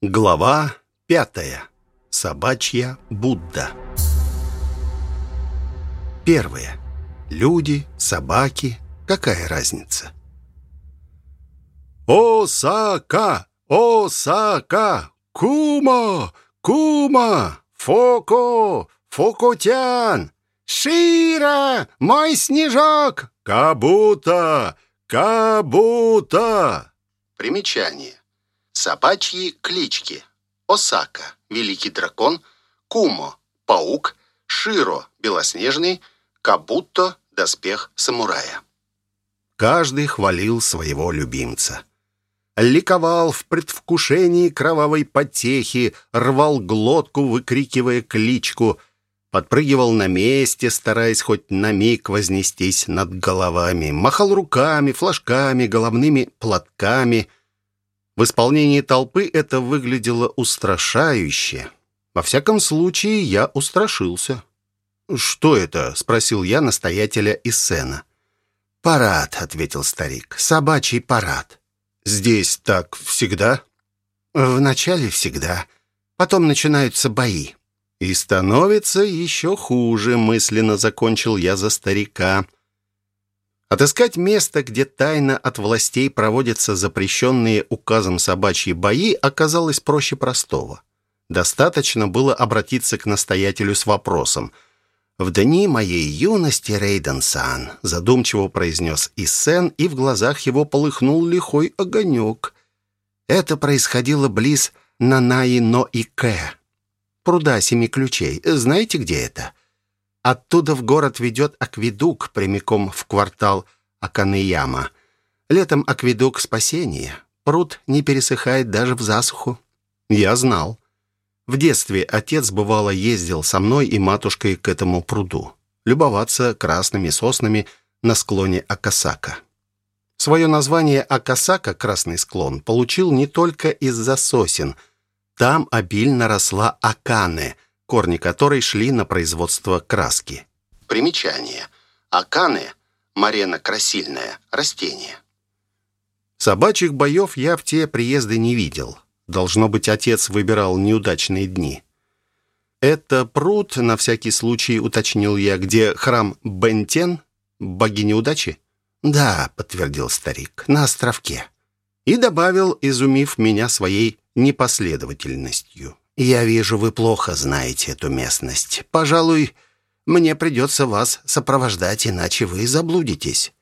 Глава пятая. Собачья Будда. Первое. Люди, собаки. Какая разница? «Осака! Осака! Кума! Кума! Фоко! Фокотян! Шира! Мой снежок! Кабута! Кабута!» Примечание. Собачьи клички. Осака – великий дракон, Кумо – паук, Широ – белоснежный, Кабутто – доспех самурая. Каждый хвалил своего любимца. Ликовал в предвкушении кровавой потехи, рвал глотку, выкрикивая кличку, подпрыгивал на месте, стараясь хоть на миг вознестись над головами, махал руками, флажками, головными платками – в исполнении толпы это выглядело устрашающе. Во всяком случае, я устрашился. «Что это?» — спросил я настоятеля Иссена. «Парад», — ответил старик. «Собачий парад». «Здесь так всегда?» «Вначале всегда. Потом начинаются бои». «И становится еще хуже», — мысленно закончил я за старика. Отыскать место, где тайно от властей проводятся запрещенные указом собачьи бои, оказалось проще простого. Достаточно было обратиться к настоятелю с вопросом. «В дни моей юности, Рейден-сан», задумчиво произнес Иссен, и в глазах его полыхнул лихой огонек. Это происходило близ Нанаи-но-Ике, пруда семи ключей. Знаете, где это? Оттуда в город ведет акведук прямиком в квартал Аканеяма. Летом акведук спасения. Пруд не пересыхает даже в засуху. Я знал. В детстве отец, бывало, ездил со мной и матушкой к этому пруду. Любоваться красными соснами на склоне Акасака. Свое название Акасака, красный склон, получил не только из-за сосен. Там обильно росла акане – корни которой шли на производство краски. Примечание. Аканы – марена красильная, растение. Собачьих боев я в те приезды не видел. Должно быть, отец выбирал неудачные дни. «Это пруд, на всякий случай уточнил я, где храм Бентен, богини удачи?» «Да», — подтвердил старик, — «на островке». И добавил, изумив меня своей непоследовательностью. «Я вижу, вы плохо знаете эту местность. Пожалуй, мне придется вас сопровождать, иначе вы заблудитесь».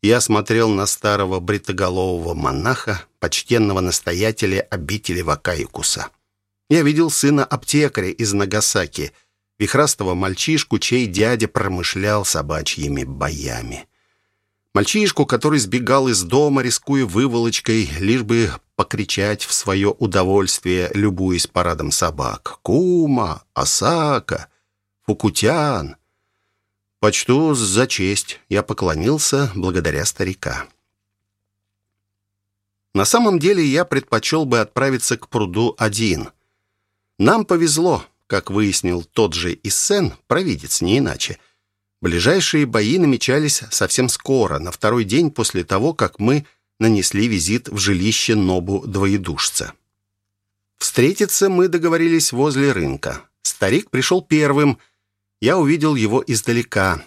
Я смотрел на старого бритоголового монаха, почтенного настоятеля обители Вакаюкуса. Я видел сына аптекаря из Нагасаки, вихрастого мальчишку, чей дядя промышлял собачьими боями. Мальчишку, который сбегал из дома, рискуя выволочкой, лишь бы покричать в свое удовольствие, любуясь парадом собак. «Кума! Осака! Фукутян!» Почту за честь. Я поклонился благодаря старика. На самом деле я предпочел бы отправиться к пруду один. Нам повезло, как выяснил тот же Иссен, провидец, не иначе. Ближайшие бои намечались совсем скоро, на второй день после того, как мы нанесли визит в жилище Нобу-двоедушца. Встретиться мы договорились возле рынка. Старик пришел первым. Я увидел его издалека.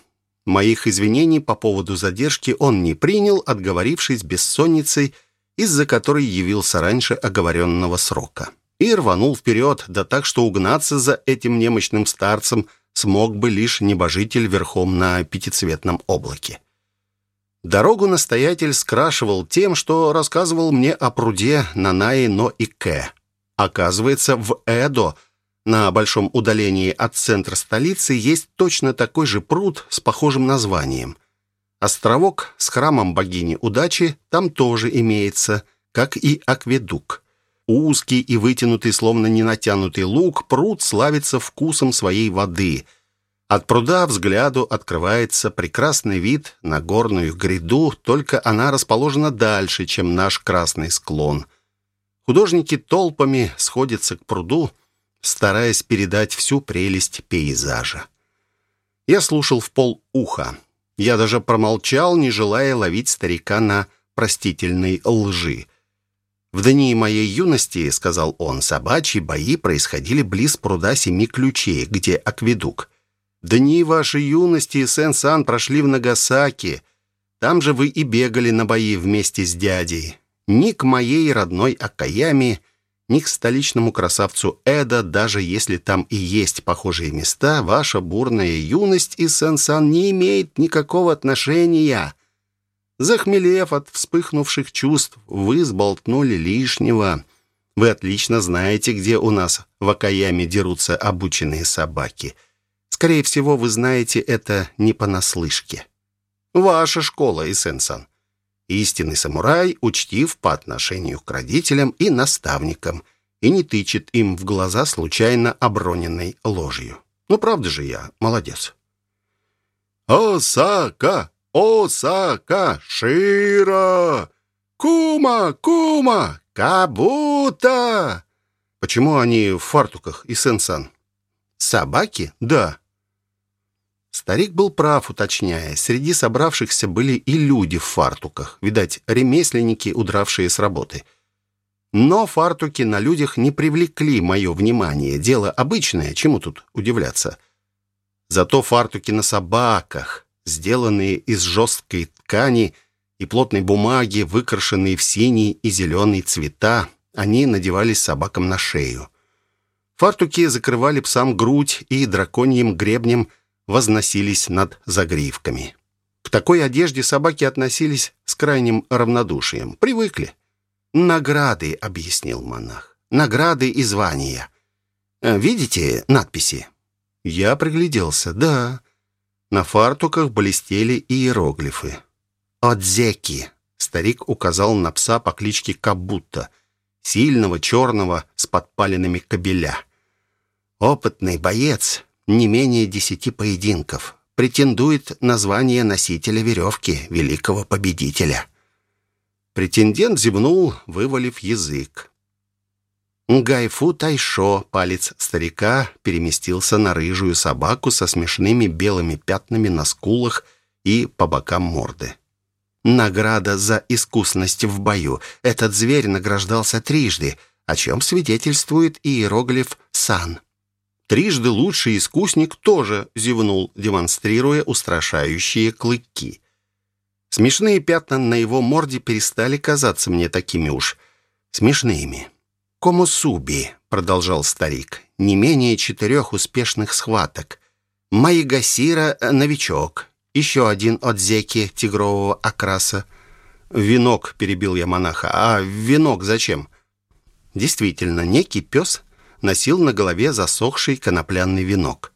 Моих извинений по поводу задержки он не принял, отговорившись бессонницей, из-за которой явился раньше оговоренного срока. И рванул вперед, да так, что угнаться за этим немощным старцем – смог бы лишь небожитель верхом на пятицветном облаке. Дорогу настоятель скрашивал тем, что рассказывал мне о пруде Нанаи-но-Ике. Оказывается, в Эдо, на большом удалении от центра столицы, есть точно такой же пруд с похожим названием. Островок с храмом богини удачи там тоже имеется, как и акведук. Узкий и вытянутый, словно не натянутый лук, пруд славится вкусом своей воды. От пруда взгляду открывается прекрасный вид на горную гряду, только она расположена дальше, чем наш красный склон. Художники толпами сходятся к пруду, стараясь передать всю прелесть пейзажа. Я слушал в пол уха. Я даже промолчал, не желая ловить старика на простительной лжи. В дни моей юности, сказал он, собачьи бои происходили близ пруда Семи Ключей, где акведук. Дни вашей юности, Сен-Сан, прошли в Нагасаки. Там же вы и бегали на бои вместе с дядей. Ни к моей родной Акаями, ни к столичному красавцу Эда, даже если там и есть похожие места, ваша бурная юность и Сен-Сан не имеет никакого отношения. Захмелев от вспыхнувших чувств, вы сболтнули лишнего. Вы отлично знаете, где у нас в Акаяме дерутся обученные собаки. Скорее всего, вы знаете это не понаслышке. Ваша школа, Исен-сан. Истинный самурай учтив по отношению к родителям и наставникам и не тычет им в глаза случайно оброненной ложью. Ну, правда же я молодец. «Осака! Осака! Шира! Кума! Кума! Кабута!» Почему они в фартуках и сенсан? Собаки? Да. Старик был прав, уточняя. Среди собравшихся были и люди в фартуках. Видать, ремесленники, удравшие с работы. Но фартуки на людях не привлекли мое внимание. Дело обычное, чему тут удивляться. Зато фартуки на собаках, сделанные из жесткой ткани и плотной бумаги, выкрашенные в синий и зеленый цвета, они надевались собакам на шею. Фартуки закрывали псам грудь и драконьим гребнем – возносились над загривками. К такой одежде собаки относились с крайним равнодушием. Привыкли. «Награды», — объяснил монах. «Награды и звания. Э, видите надписи?» Я пригляделся. «Да». На фартуках блестели иероглифы. «Отзеки», — старик указал на пса по кличке Кабутта, сильного черного с подпаленными кобеля. «Опытный боец, не менее десяти поединков. Претендует на звание носителя веревки, великого победителя. Претендент зевнул, вывалив язык. Гайфу Тайшо, палец старика, переместился на рыжую собаку со смешными белыми пятнами на скулах и по бокам морды. Награда за искусность в бою. Этот зверь награждался трижды, о чем свидетельствует иероглиф «сан». Трижды лучший искусник тоже зевнул, демонстрируя устрашающие клыки. Смешные пятна на его морде перестали казаться мне такими уж смешными. «Комосуби», — продолжал старик, — «не менее четырех успешных схваток. Маигасира — новичок, еще один от зеки тигрового окраса». «Венок», — перебил я монаха. «А венок зачем?» Действительно, некий пес носил на голове засохший конопляный венок.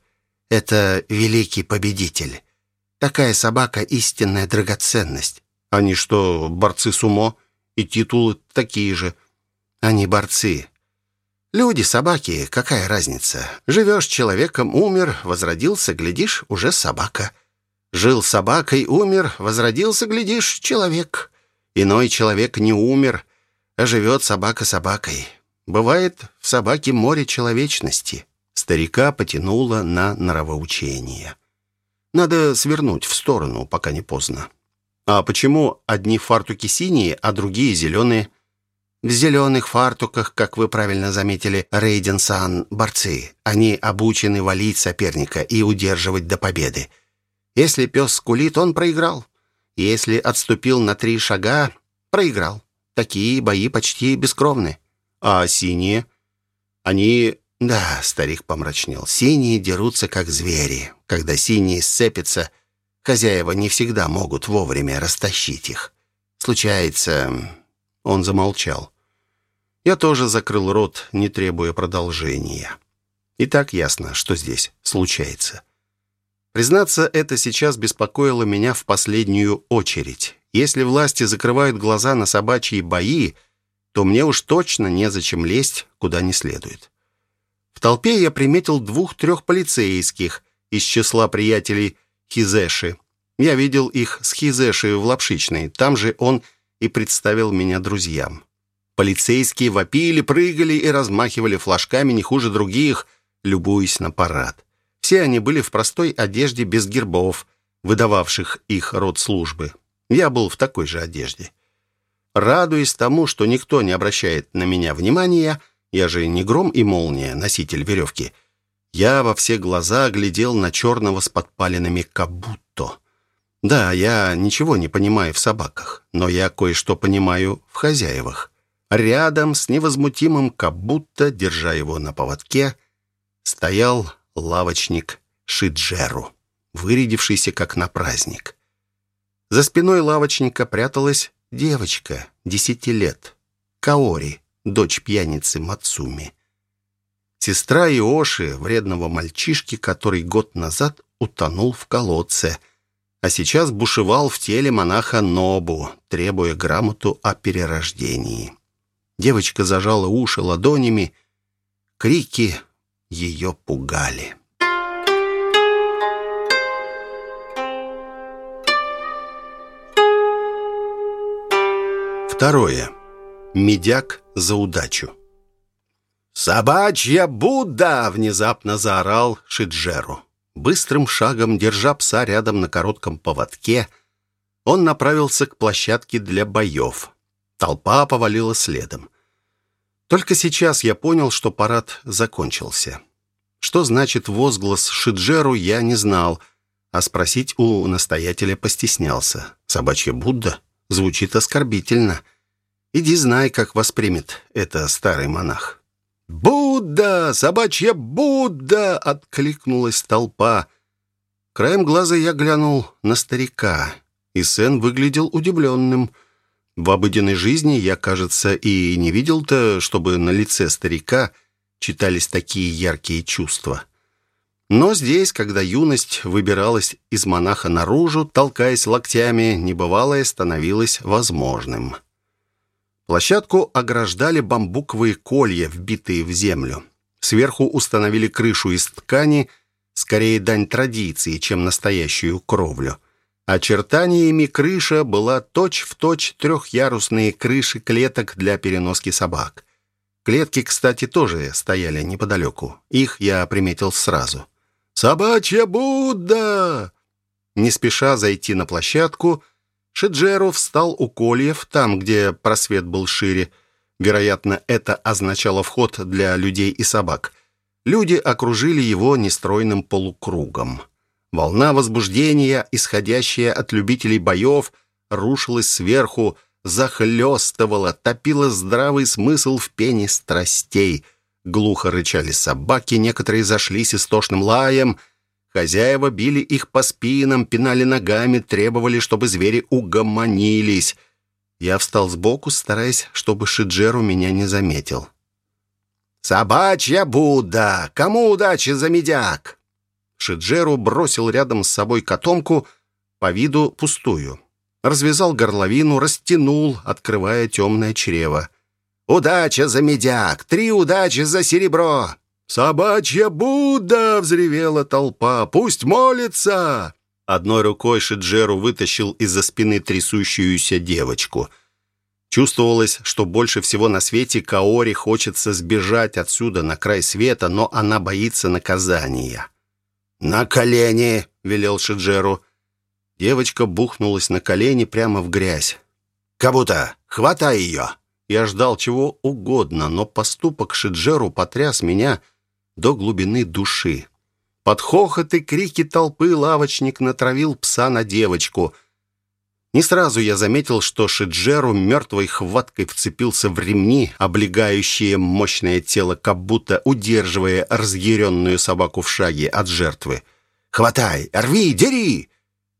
«Это великий победитель. Такая собака — истинная драгоценность. Они что, борцы сумо? И титулы такие же. Они борцы. Люди, собаки, какая разница? Живешь человеком, умер, возродился, глядишь, уже собака. Жил собакой, умер, возродился, глядишь, человек. Иной человек не умер, а живет собака собакой. Бывает в собаке море человечности. Старика потянуло на норовоучение. Надо свернуть в сторону, пока не поздно. А почему одни фартуки синие, а другие зеленые? В зеленых фартуках, как вы правильно заметили, Рейден-сан, борцы. Они обучены валить соперника и удерживать до победы. Если пес скулит, он проиграл. Если отступил на три шага, проиграл. Такие бои почти бескровны. А синие? Они... Да, старик помрачнел. Синие дерутся, как звери. Когда синие сцепятся, хозяева не всегда могут вовремя растащить их. Случается... Он замолчал. Я тоже закрыл рот, не требуя продолжения. И так ясно, что здесь случается. Признаться, это сейчас беспокоило меня в последнюю очередь. Если власти закрывают глаза на собачьи бои, то мне уж точно незачем лезть куда не следует. В толпе я приметил двух-трех полицейских из числа приятелей Хизеши. Я видел их с Хизеши в Лапшичной. Там же он и представил меня друзьям. Полицейские вопили, прыгали и размахивали флажками не хуже других, любуясь на парад. Все они были в простой одежде без гербов, выдававших их род службы. Я был в такой же одежде. Радуясь тому, что никто не обращает на меня внимания, я же не гром и молния, носитель веревки, я во все глаза глядел на черного с подпаленными кабутто. Да, я ничего не понимаю в собаках, но я кое-что понимаю в хозяевах. Рядом с невозмутимым кабутто, держа его на поводке, стоял лавочник Шиджеру, вырядившийся как на праздник. За спиной лавочника пряталась девочка, десяти лет, Каори, дочь пьяницы Мацуми. Сестра Иоши, вредного мальчишки, который год назад утонул в колодце, а сейчас бушевал в теле монаха Нобу, требуя грамоту о перерождении. Девочка зажала уши ладонями, крики ее пугали. Второе. Медяк за удачу. «Собачья Будда!» — внезапно заорал Шиджеру. Быстрым шагом, держа пса рядом на коротком поводке, он направился к площадке для боев. Толпа повалила следом. Только сейчас я понял, что парад закончился. Что значит возглас Шиджеру, я не знал, а спросить у настоятеля постеснялся. «Собачья Будда?» Звучит оскорбительно. Иди знай, как воспримет это старый монах. «Будда! Собачья Будда!» — откликнулась толпа. Краем глаза я глянул на старика, и Сен выглядел удивленным. В обыденной жизни я, кажется, и не видел-то, чтобы на лице старика читались такие яркие чувства. Но здесь, когда юность выбиралась из монаха наружу, толкаясь локтями, небывалое становилось возможным. Площадку ограждали бамбуковые колья, вбитые в землю. Сверху установили крышу из ткани, скорее дань традиции, чем настоящую кровлю. Очертаниями крыша была точь-в-точь точь трехъярусные крыши клеток для переноски собак. Клетки, кстати, тоже стояли неподалеку. Их я приметил сразу. «Собачья Будда!» Не спеша зайти на площадку, Шиджеру встал у кольев, там, где просвет был шире. Вероятно, это означало вход для людей и собак. Люди окружили его нестройным полукругом. Волна возбуждения, исходящая от любителей боев, рушилась сверху, захлестывала, топила здравый смысл в пене страстей. Глухо рычали собаки, некоторые зашлись истошным лаем — Хозяева били их по спинам, пинали ногами, требовали, чтобы звери угомонились. Я встал сбоку, стараясь, чтобы Шиджеру меня не заметил. «Собачья Будда! Кому удачи за медяк?» Шиджеру бросил рядом с собой котомку, по виду пустую. Развязал горловину, растянул, открывая темное чрево. «Удача за медяк! Три удачи за серебро!» «Собачья Будда!» — взревела толпа. «Пусть молится!» Одной рукой Шиджеру вытащил из-за спины трясущуюся девочку. Чувствовалось, что больше всего на свете Каори хочется сбежать отсюда на край света, но она боится наказания. «На колени!» — велел Шиджеру. Девочка бухнулась на колени прямо в грязь. «Кабута, хватай ее!» Я ждал чего угодно, но поступок Шиджеру потряс меня — до глубины души. Под хохот и крики толпы лавочник натравил пса на девочку. Не сразу я заметил, что Шиджеру мертвой хваткой вцепился в ремни, облегающие мощное тело, как будто удерживая разъяренную собаку в шаге от жертвы. «Хватай! Рви! Дери!»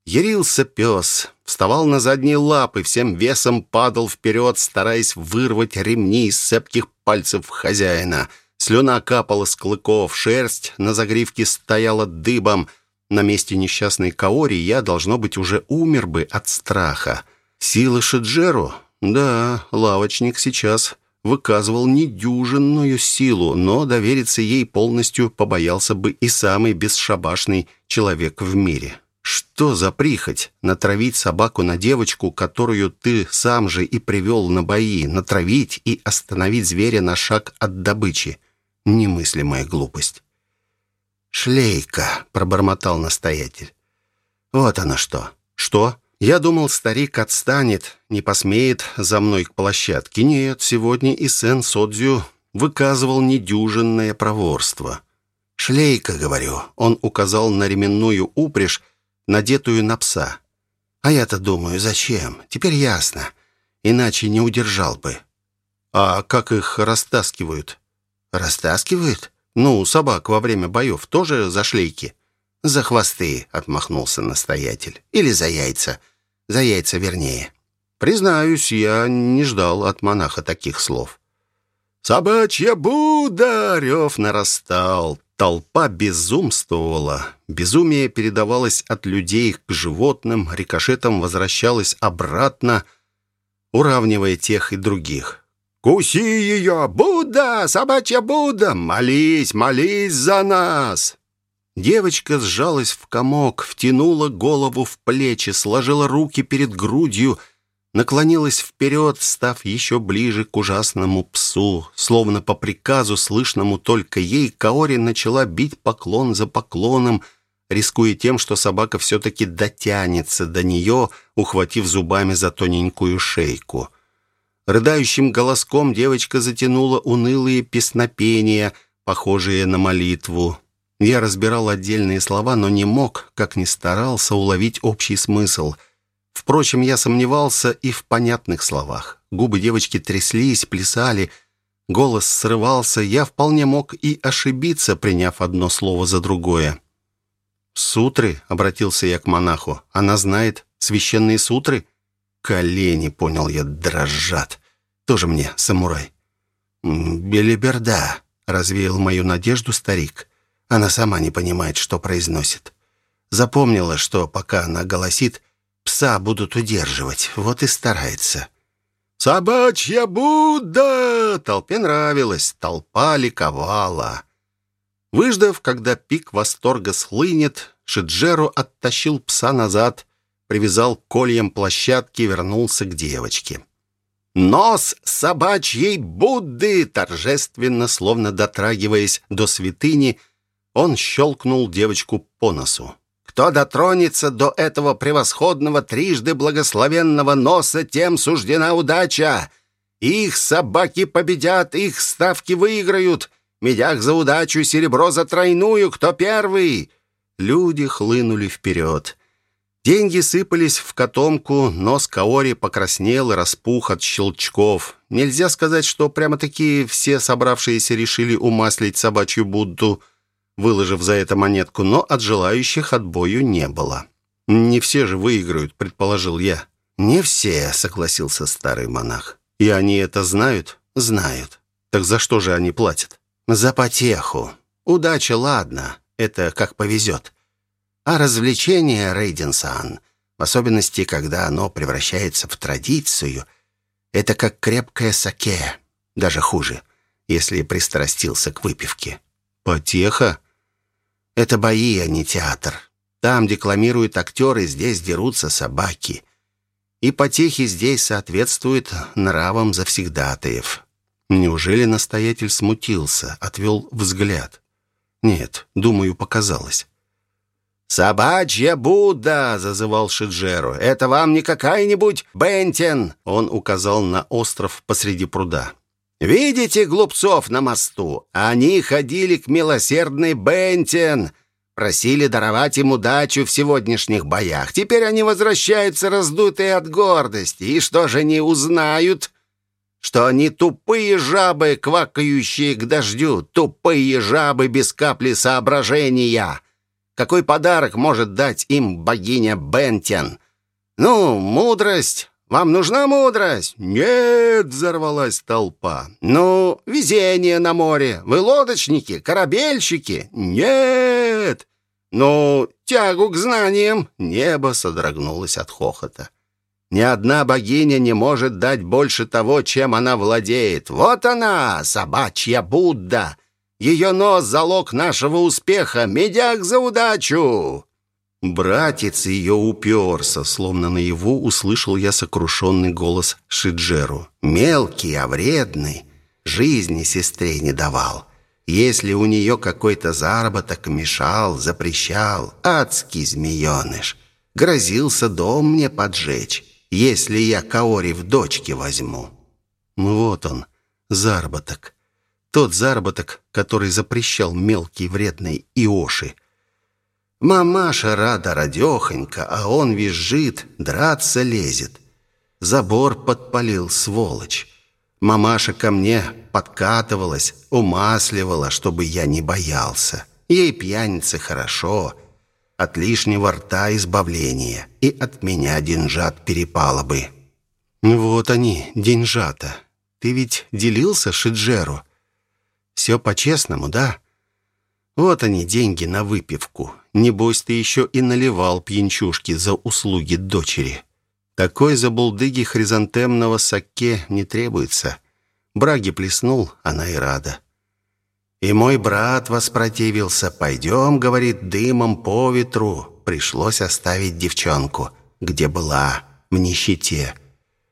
Ярился пес, вставал на задние лапы, всем весом падал вперед, стараясь вырвать ремни из цепких пальцев хозяина — Слюна капала с клыков, шерсть на загривке стояла дыбом. На месте несчастной Каори я, должно быть, уже умер бы от страха. Сила Шиджеру? Да, лавочник сейчас выказывал недюжинную силу, но довериться ей полностью побоялся бы и самый бесшабашный человек в мире. Что за прихоть? Натравить собаку на девочку, которую ты сам же и привел на бои, натравить и остановить зверя на шаг от добычи. Немыслимая глупость. «Шлейка», — пробормотал настоятель. «Вот оно что». «Что?» Я думал, старик отстанет, не посмеет за мной к площадке. Нет, сегодня и Сен Содзю выказывал недюжинное проворство. «Шлейка, — говорю», — он указал на ременную упряжь, надетую на пса. «А я-то думаю, зачем? Теперь ясно. Иначе не удержал бы». «А как их растаскивают?» «Растаскивают? Ну, собак во время боев тоже за шлейки?» «За хвосты», — отмахнулся настоятель. «Или за яйца. За яйца вернее». Признаюсь, я не ждал от монаха таких слов. «Собачья Будда!» — рев нарастал. Толпа безумствовала. Безумие передавалось от людей к животным, рикошетом возвращалось обратно, уравнивая тех и других. «Куси ее! Будда! Собачья Будда! Молись, молись за нас!» Девочка сжалась в комок, втянула голову в плечи, сложила руки перед грудью — наклонилась вперед, став еще ближе к ужасному псу. Словно по приказу, слышному только ей, Каори начала бить поклон за поклоном, рискуя тем, что собака все-таки дотянется до нее, ухватив зубами за тоненькую шейку. Рыдающим голоском девочка затянула унылые песнопения, похожие на молитву. Я разбирал отдельные слова, но не мог, как ни старался, уловить общий смысл — Впрочем, я сомневался и в понятных словах. Губы девочки тряслись, плясали, голос срывался. Я вполне мог и ошибиться, приняв одно слово за другое. «Сутры?» — обратился я к монаху. «Она знает священные сутры?» «Колени», — понял я, дрожат. «Тоже мне, самурай». «Белиберда», — развеял мою надежду старик. Она сама не понимает, что произносит. Запомнила, что пока она голосит — Пса будут удерживать, вот и старается. «Собачья Будда!» Толпе нравилось, толпа ликовала. Выждав, когда пик восторга схлынет, Шиджеру оттащил пса назад, привязал к кольям площадки, вернулся к девочке. «Нос собачьей Будды!» Торжественно, словно дотрагиваясь до святыни, он щелкнул девочку по носу. Кто дотронется до этого превосходного трижды благословенного носа, тем суждена удача. Их собаки победят, их ставки выиграют. Медях за удачу, серебро за тройную. Кто первый?» Люди хлынули вперед. Деньги сыпались в котомку, нос Каори покраснел и распух от щелчков. Нельзя сказать, что прямо-таки все собравшиеся решили умаслить собачью Будду – выложив за это монетку, но от желающих отбою не было. «Не все же выиграют», — предположил я. «Не все», — согласился старый монах. «И они это знают?» «Знают». «Так за что же они платят?» «За потеху. Удача, ладно, это как повезет. А развлечение, Рейденсан, в особенности, когда оно превращается в традицию, это как крепкое саке, даже хуже, если пристрастился к выпивке». «Потеха?» Это бои, а не театр. Там декламируют актеры, здесь дерутся собаки. И потехи здесь соответствуют нравам завсегдатаев. Неужели настоятель смутился, отвел взгляд? Нет, думаю, показалось. «Собачья Будда!» — зазывал Шиджеру. «Это вам не какая-нибудь Бентен!» Он указал на остров посреди пруда. Видите глупцов на мосту? Они ходили к милосердной Бентен, просили даровать им удачу в сегодняшних боях. Теперь они возвращаются раздутые от гордости. И что же они узнают? Что они тупые жабы, квакающие к дождю, тупые жабы без капли соображения. Какой подарок может дать им богиня Бентен? Ну, мудрость, вам нужна мудрость?» «Нет!» — взорвалась толпа. «Ну, везение на море. Вы лодочники, корабельщики?» «Нет!» «Ну, тягу к знаниям!» Небо содрогнулось от хохота. «Ни одна богиня не может дать больше того, чем она владеет. Вот она, собачья Будда! Ее нос — залог нашего успеха, медяк за удачу!» Братец ее уперся, словно наяву услышал я сокрушенный голос Шиджеру. «Мелкий, а вредный. Жизни сестре не давал. Если у нее какой-то заработок мешал, запрещал. Адский змееныш. Грозился дом мне поджечь, если я Каори в дочки возьму. Вот он, заработок. Тот заработок, который запрещал мелкий вредный Иоши. Мамаша рада радехонька, а он визжит, драться лезет. Забор подпалил, сволочь. Мамаша ко мне подкатывалась, умасливала, чтобы я не боялся. Ей пьяницы хорошо, от лишнего рта избавление, и от меня деньжат перепало бы. Вот они, деньжата. Ты ведь делился Шиджеру? Все по-честному, да? Вот они, деньги на выпивку. Небось, ты еще и наливал пьянчушки за услуги дочери. Такой забулдыги хризантемного саке не требуется. Браги плеснул, она и рада. И мой брат воспротивился. «Пойдем, — говорит, — дымом по ветру». Пришлось оставить девчонку, где была, в нищете.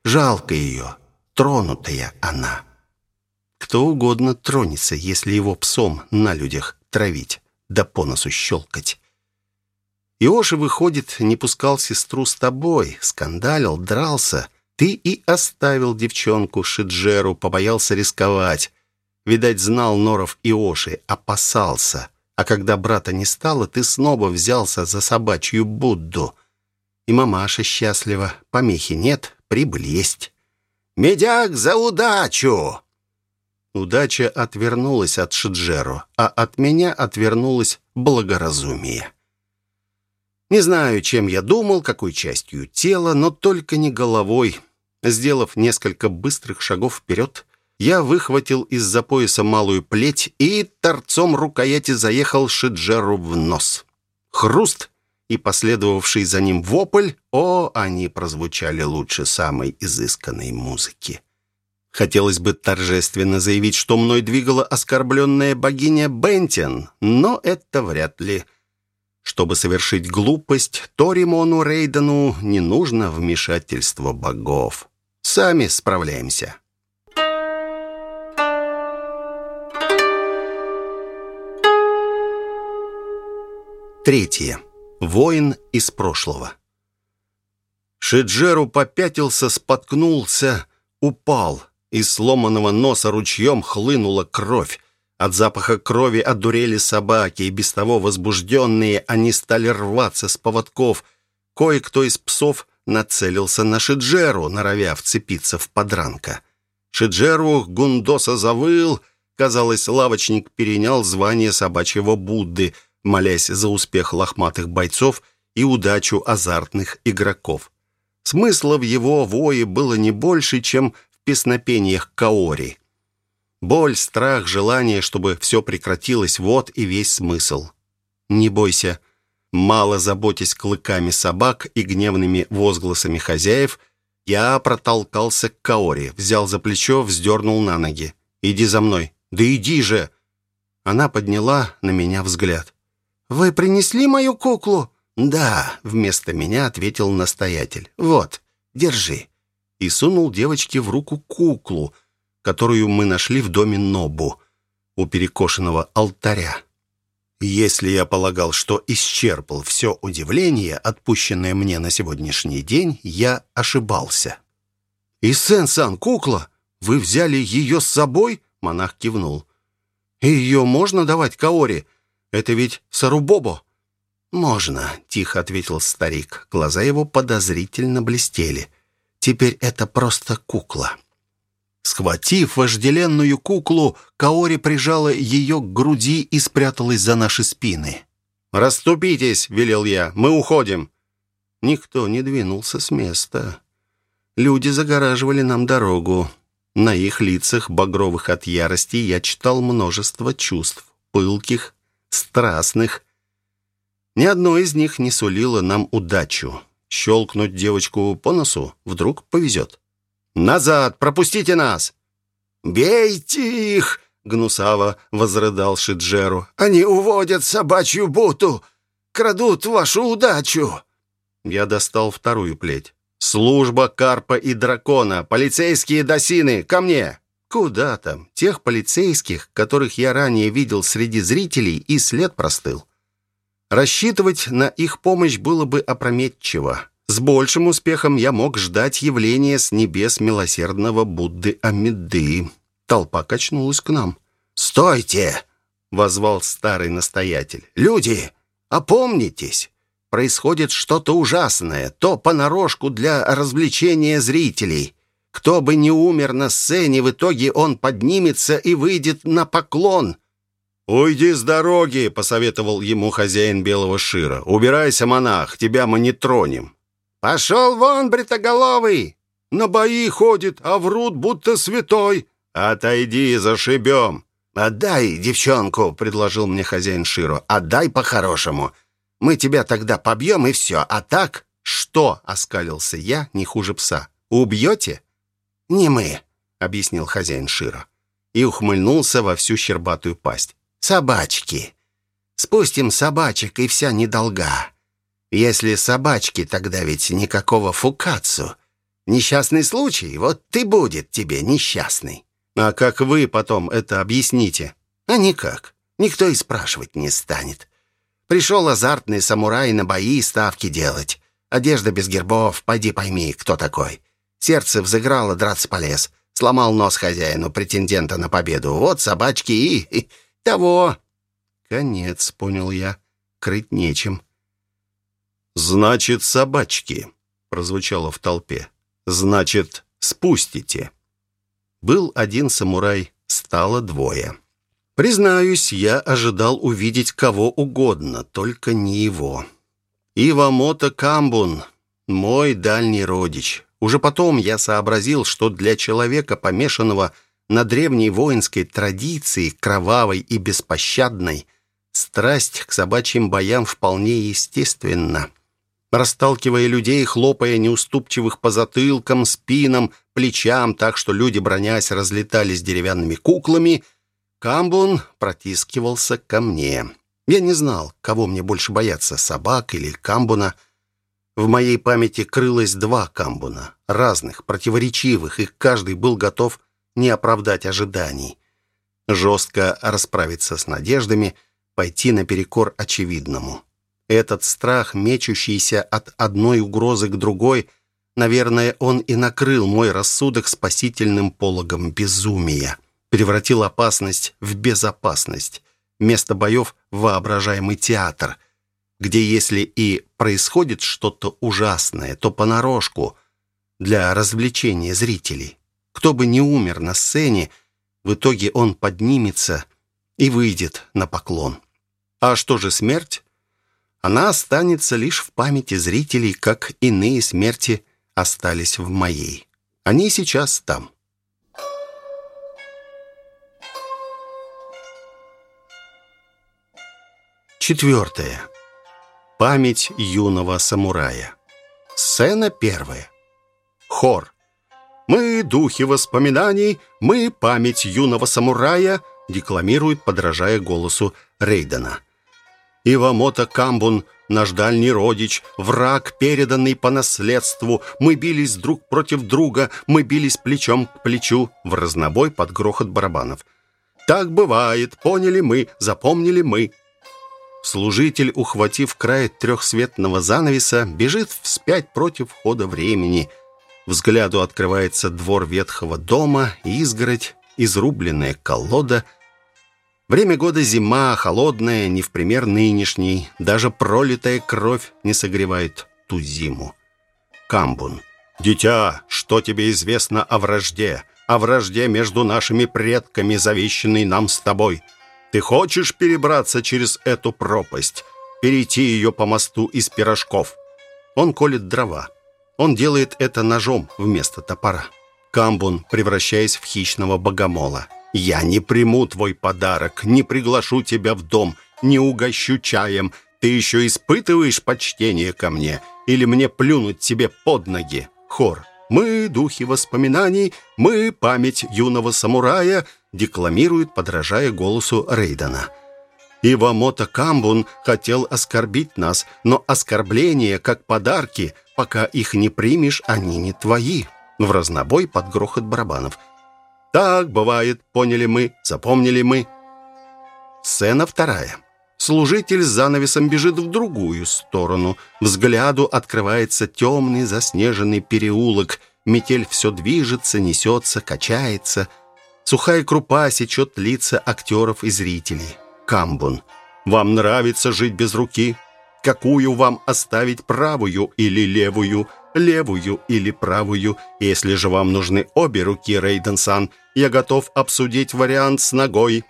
Жалко ее, тронутая она. Кто угодно тронется, если его псом на людях травить, да по носу щелкать. Иоши, выходит, не пускал сестру с тобой, скандалил, дрался. Ты и оставил девчонку Шиджеру, побоялся рисковать. Видать, знал Норов Иоши, опасался. А когда брата не стало, ты снова взялся за собачью Будду. И мамаша счастлива, помехи нет, прибыль есть. «Медяк за удачу!» Удача отвернулась от Шиджеру, а от меня отвернулось благоразумие. Не знаю, чем я думал, какой частью тела, но только не головой. Сделав несколько быстрых шагов вперед, я выхватил из-за пояса малую плеть и торцом рукояти заехал Шиджеру в нос. Хруст и последовавший за ним вопль, о, они прозвучали лучше самой изысканной музыки. Хотелось бы торжественно заявить, что мной двигала оскорбленная богиня Бентин, но это вряд ли. Чтобы совершить глупость, Торимону Рейдену не нужно вмешательство богов. Сами справляемся. Третье. Воин из прошлого. Шиджеру попятился, споткнулся, упал. Из сломанного носа ручьем хлынула кровь. От запаха крови одурели собаки, и без того возбужденные они стали рваться с поводков. Кое-кто из псов нацелился на Шиджеру, норовя вцепиться в подранка. Шиджеру Гундоса завыл. Казалось, лавочник перенял звание собачьего Будды, молясь за успех лохматых бойцов и удачу азартных игроков. Смысла в его вое было не больше, чем песнопениях Каори. Боль, страх, желание, чтобы все прекратилось — вот и весь смысл. Не бойся. Мало заботясь клыками собак и гневными возгласами хозяев, я протолкался к Каори, взял за плечо, вздернул на ноги. «Иди за мной». «Да иди же!» Она подняла на меня взгляд. «Вы принесли мою куклу?» «Да», — вместо меня ответил настоятель. «Вот, держи» и сунул девочке в руку куклу, которую мы нашли в доме Нобу у перекошенного алтаря. Если я полагал, что исчерпал все удивление, отпущенное мне на сегодняшний день, я ошибался. «И Сен-Сан, кукла! Вы взяли ее с собой?» Монах кивнул. «Ее можно давать Каори? Это ведь Сарубобо?» «Можно», — тихо ответил старик. Глаза его подозрительно блестели. Теперь это просто кукла. Схватив вожделенную куклу, Каори прижала ее к груди и спряталась за наши спины. «Раступитесь!» — велел я. «Мы уходим!» Никто не двинулся с места. Люди загораживали нам дорогу. На их лицах, багровых от ярости, я читал множество чувств, пылких, страстных. Ни одно из них не сулило нам удачу. Щелкнуть девочку по носу вдруг повезет. «Назад! Пропустите нас!» «Бейте их!» — гнусаво возрыдал Шиджеру. «Они уводят собачью буту! Крадут вашу удачу!» Я достал вторую плеть. «Служба Карпа и Дракона! Полицейские досины! Ко мне!» Куда там? Тех полицейских, которых я ранее видел среди зрителей, и след простыл. Рассчитывать на их помощь было бы опрометчиво. С большим успехом я мог ждать явления с небес милосердного Будды Амиды. Толпа качнулась к нам. «Стойте!» — возвал старый настоятель. «Люди, опомнитесь! Происходит что-то ужасное, то понарошку для развлечения зрителей. Кто бы не умер на сцене, в итоге он поднимется и выйдет на поклон». «Уйди с дороги», — посоветовал ему хозяин белого шира. «Убирайся, монах, тебя мы не тронем». «Пошел вон, бритоголовый!» «На бои ходит, а врут, будто святой». «Отойди, зашибем». «Отдай девчонку», — предложил мне хозяин Широ. «Отдай по-хорошему. Мы тебя тогда побьем, и все. А так...» «Что?» — оскалился я, не хуже пса. «Убьете?» «Не мы», — объяснил хозяин Широ. И ухмыльнулся во всю щербатую пасть. «Собачки. Спустим собачек, и вся недолга. Если собачки, тогда ведь никакого фукацу. Несчастный случай, вот ты будет тебе несчастный». «А как вы потом это объясните?» «А никак. Никто и спрашивать не станет. Пришел азартный самурай на бои ставки делать. Одежда без гербов, пойди пойми, кто такой. Сердце взыграло, драться полез. Сломал нос хозяину, претендента на победу. Вот собачки и... того. Конец, понял я. Крыть нечем. «Значит, собачки», — прозвучало в толпе. «Значит, спустите». Был один самурай, стало двое. Признаюсь, я ожидал увидеть кого угодно, только не его. Ивамото Камбун, мой дальний родич, уже потом я сообразил, что для человека, помешанного на древней воинской традиции, кровавой и беспощадной, страсть к собачьим боям вполне естественна. Расталкивая людей, хлопая неуступчивых по затылкам, спинам, плечам, так что люди, бронясь, разлетались деревянными куклами, Камбун протискивался ко мне. Я не знал, кого мне больше бояться, собак или Камбуна — в моей памяти крылось два камбуна, разных, противоречивых, и каждый был готов не оправдать ожиданий. Жестко расправиться с надеждами, пойти наперекор очевидному. Этот страх, мечущийся от одной угрозы к другой, наверное, он и накрыл мой рассудок спасительным пологом безумия, превратил опасность в безопасность, место боев в воображаемый театр — где если и происходит что-то ужасное, то понарошку, для развлечения зрителей. Кто бы не умер на сцене, в итоге он поднимется и выйдет на поклон. А что же смерть? Она останется лишь в памяти зрителей, как иные смерти остались в моей. Они сейчас там. Четвертое. Память юного самурая. Сцена первая. Хор. «Мы духи воспоминаний, мы память юного самурая», декламирует, подражая голосу Рейдена. «Ивамото Камбун, наш дальний родич, враг, переданный по наследству. Мы бились друг против друга, мы бились плечом к плечу» в разнобой под грохот барабанов. «Так бывает, поняли мы, запомнили мы». Служитель, ухватив край трехсветного занавеса, бежит вспять против хода времени. Взгляду открывается двор ветхого дома, изгородь, изрубленная колода. Время года зима, холодная, не в пример нынешней. Даже пролитая кровь не согревает ту зиму. Камбун. «Дитя, что тебе известно о вражде? О вражде между нашими предками, завещанной нам с тобой?» Ты хочешь перебраться через эту пропасть, перейти ее по мосту из пирожков? Он колет дрова. Он делает это ножом вместо топора. Камбун, превращаясь в хищного богомола. «Я не приму твой подарок, не приглашу тебя в дом, не угощу чаем. Ты еще испытываешь почтение ко мне? Или мне плюнуть тебе под ноги?» Хор. «Мы — духи воспоминаний, мы — память юного самурая», декламирует, подражая голосу Рейдена. Ивамото Камбун хотел оскорбить нас, но оскорбления, как подарки, пока их не примешь, они не твои. В разнобой под грохот барабанов. Так бывает, поняли мы, запомнили мы. Сцена вторая. Служитель с занавесом бежит в другую сторону. Взгляду открывается темный заснеженный переулок. Метель все движется, несется, качается. Сухая крупа сечет лица актеров и зрителей. Камбун. «Вам нравится жить без руки? Какую вам оставить правую или левую?» левую или правую. Если же вам нужны обе руки, Рейден-сан, я готов обсудить вариант с ногой.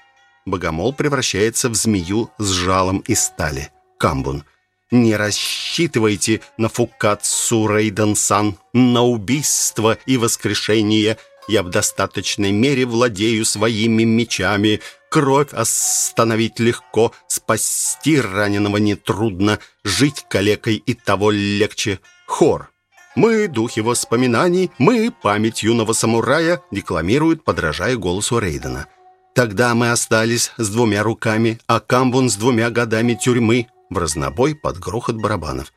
Богомол превращается в змею с жалом из стали. Камбун. Не рассчитывайте на Фукатсу Рейден-сан, на убийство и воскрешение. Я в достаточной мере владею своими мечами. Кровь остановить легко, спасти раненого нетрудно, жить калекой и того легче. Хор. «Мы, духи воспоминаний, мы, память юного самурая», декламируют, подражая голосу Рейдена. «Тогда мы остались с двумя руками, а Камбун с двумя годами тюрьмы» в разнобой под грохот барабанов.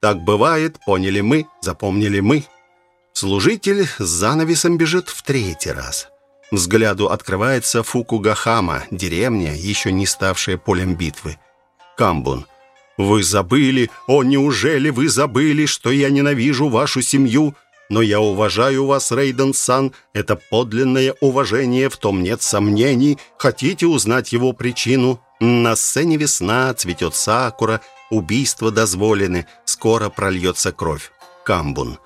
«Так бывает, поняли мы, запомнили мы». Служитель с занавесом бежит в третий раз. Взгляду открывается Фукугахама, деревня, еще не ставшая полем битвы. Камбун – вы забыли, о, неужели вы забыли, что я ненавижу вашу семью? Но я уважаю вас, Рейден-сан. Это подлинное уважение, в том нет сомнений. Хотите узнать его причину? На сцене весна, цветет сакура, убийства дозволены, скоро прольется кровь. Камбун.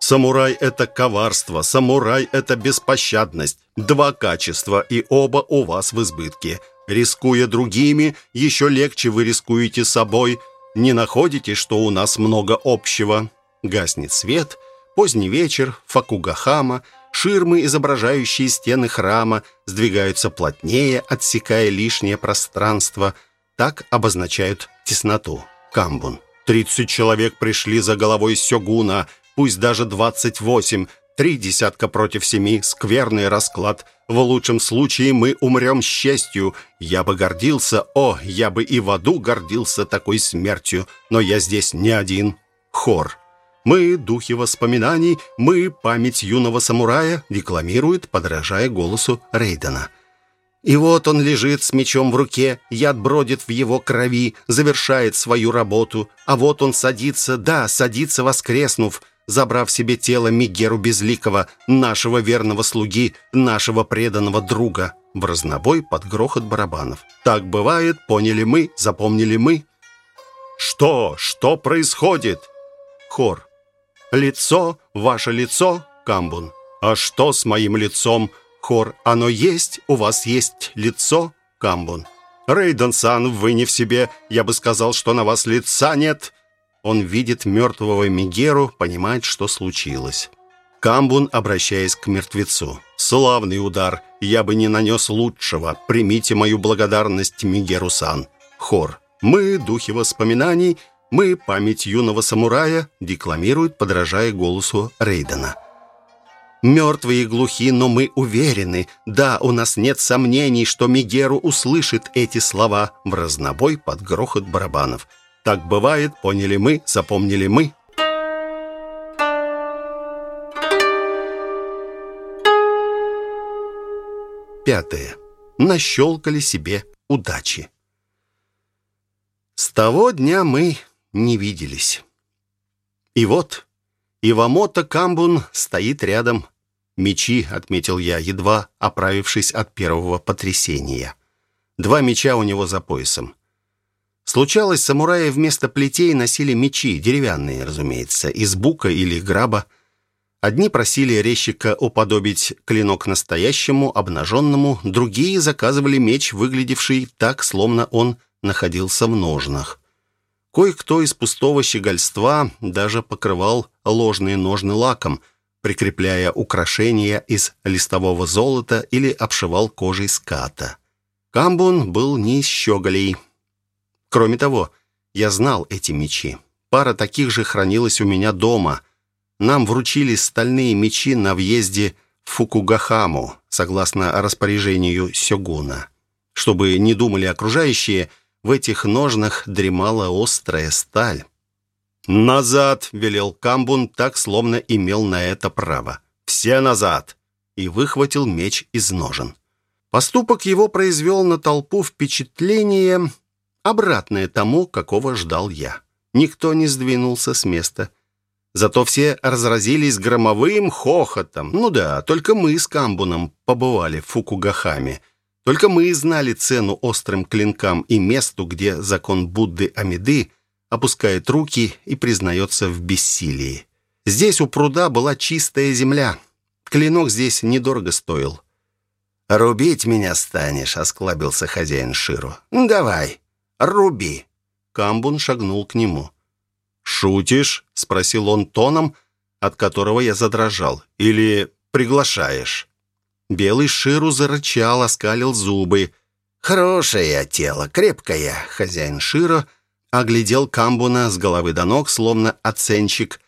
Самурай — это коварство, самурай — это беспощадность. Два качества, и оба у вас в избытке. Рискуя другими, еще легче вы рискуете собой. Не находите, что у нас много общего? Гаснет свет, поздний вечер, факугахама, ширмы, изображающие стены храма, сдвигаются плотнее, отсекая лишнее пространство. Так обозначают тесноту. Камбун. Тридцать человек пришли за головой сёгуна, пусть даже двадцать восемь. Три десятка против семи, скверный расклад. В лучшем случае мы умрем с честью. Я бы гордился, о, я бы и в аду гордился такой смертью, но я здесь не один. Хор. Мы, духи воспоминаний, мы, память юного самурая, декламирует, подражая голосу Рейдена. И вот он лежит с мечом в руке, яд бродит в его крови, завершает свою работу. А вот он садится, да, садится воскреснув, забрав себе тело Мигеру Безликого, нашего верного слуги, нашего преданного друга, в разнобой под грохот барабанов. Так бывает, поняли мы, запомнили мы. «Что? Что происходит?» Хор. «Лицо, ваше лицо, Камбун. А что с моим лицом?» Хор. «Оно есть, у вас есть лицо, Камбун». «Рейден-сан, вы не в себе. Я бы сказал, что на вас лица нет». Он видит мертвого Мигеру, понимает, что случилось. Камбун, обращаясь к мертвецу. «Славный удар! Я бы не нанес лучшего. Примите мою благодарность, Мигеру-сан». Хор. «Мы, духи воспоминаний, мы, память юного самурая», декламирует, подражая голосу Рейдена. «Мертвые глухи, но мы уверены. Да, у нас нет сомнений, что Мигеру услышит эти слова в разнобой под грохот барабанов. Так бывает, поняли мы, запомнили мы. Пятое. Нащелкали себе удачи. С того дня мы не виделись. И вот Ивамото Камбун стоит рядом. «Мечи», — отметил я, едва оправившись от первого потрясения. Два меча у него за поясом. Случалось, самураи вместо плетей носили мечи, деревянные, разумеется, из бука или граба. Одни просили резчика уподобить клинок настоящему, обнаженному, другие заказывали меч, выглядевший так, словно он находился в ножнах. Кое-кто из пустого щегольства даже покрывал ложные ножны лаком, прикрепляя украшения из листового золота или обшивал кожей ската. Камбун был не из щеголей – Кроме того, я знал эти мечи. Пара таких же хранилась у меня дома. Нам вручили стальные мечи на въезде в Фукугахаму, согласно распоряжению Сёгуна. Чтобы не думали окружающие, в этих ножнах дремала острая сталь. «Назад!» — велел Камбун, так словно имел на это право. «Все назад!» и выхватил меч из ножен. Поступок его произвел на толпу впечатление обратное тому, какого ждал я. Никто не сдвинулся с места. Зато все разразились громовым хохотом. Ну да, только мы с Камбуном побывали в Фукугахаме. Только мы знали цену острым клинкам и месту, где закон Будды Амиды опускает руки и признается в бессилии. Здесь у пруда была чистая земля. Клинок здесь недорого стоил. «Рубить меня станешь», — осклабился хозяин Ширу. «Давай, руби». Камбун шагнул к нему. «Шутишь?» — спросил он тоном, от которого я задрожал. «Или приглашаешь?» Белый Ширу зарычал, оскалил зубы. «Хорошее тело, крепкое», — хозяин Широ оглядел Камбуна с головы до ног, словно оценщик,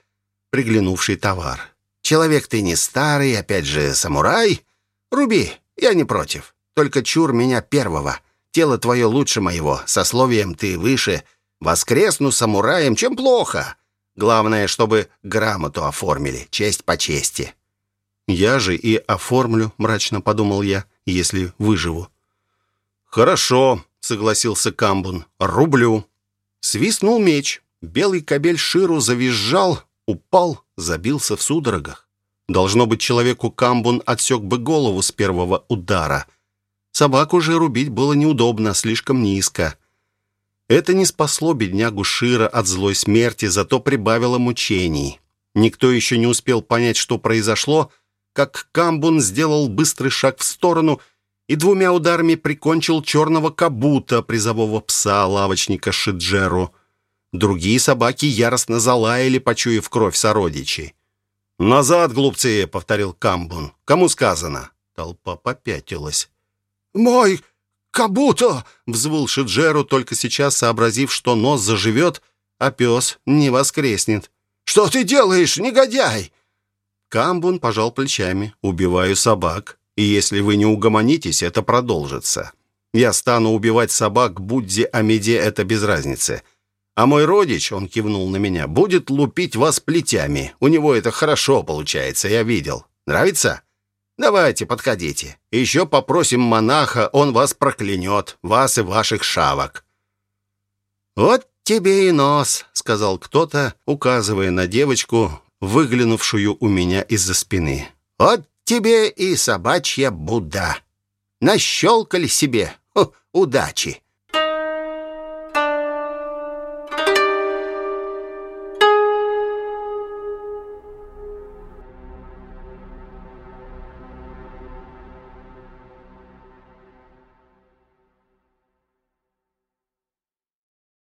приглянувший товар. «Человек ты не старый, опять же, самурай. Руби, я не против. Только чур меня первого. Тело твое лучше моего, сословием ты выше. Воскресну самураем, чем плохо. Главное, чтобы грамоту оформили, честь по чести». «Я же и оформлю», — мрачно подумал я, — «если выживу». «Хорошо», — согласился Камбун, — «рублю». Свистнул меч. Белый кобель Ширу завизжал, упал, забился в судорогах. Должно быть, человеку Камбун отсек бы голову с первого удара. Собаку же рубить было неудобно, слишком низко. Это не спасло беднягу Шира от злой смерти, зато прибавило мучений. Никто еще не успел понять, что произошло, как Камбун сделал быстрый шаг в сторону и двумя ударами прикончил черного кабута, призового пса лавочника Шиджеру. Другие собаки яростно залаяли, почуяв кровь сородичей. «Назад, глупцы!» — повторил Камбун. «Кому сказано?» Толпа попятилась. «Мой Кабуто!» — взвыл Шиджеру, только сейчас сообразив, что нос заживет, а пес не воскреснет. «Что ты делаешь, негодяй?» Камбун пожал плечами. «Убиваю собак, и если вы не угомонитесь, это продолжится. Я стану убивать собак, Будде, Амеде, это без разницы. А мой родич, он кивнул на меня, будет лупить вас плетями. У него это хорошо получается, я видел. Нравится? Давайте, подходите. Еще попросим монаха, он вас проклянет, вас и ваших шавок». «Вот тебе и нос», — сказал кто-то, указывая на девочку, выглянувшую у меня из-за спины. «Вот тебе и собачья Будда. Нащелкали себе. Хо, удачи!»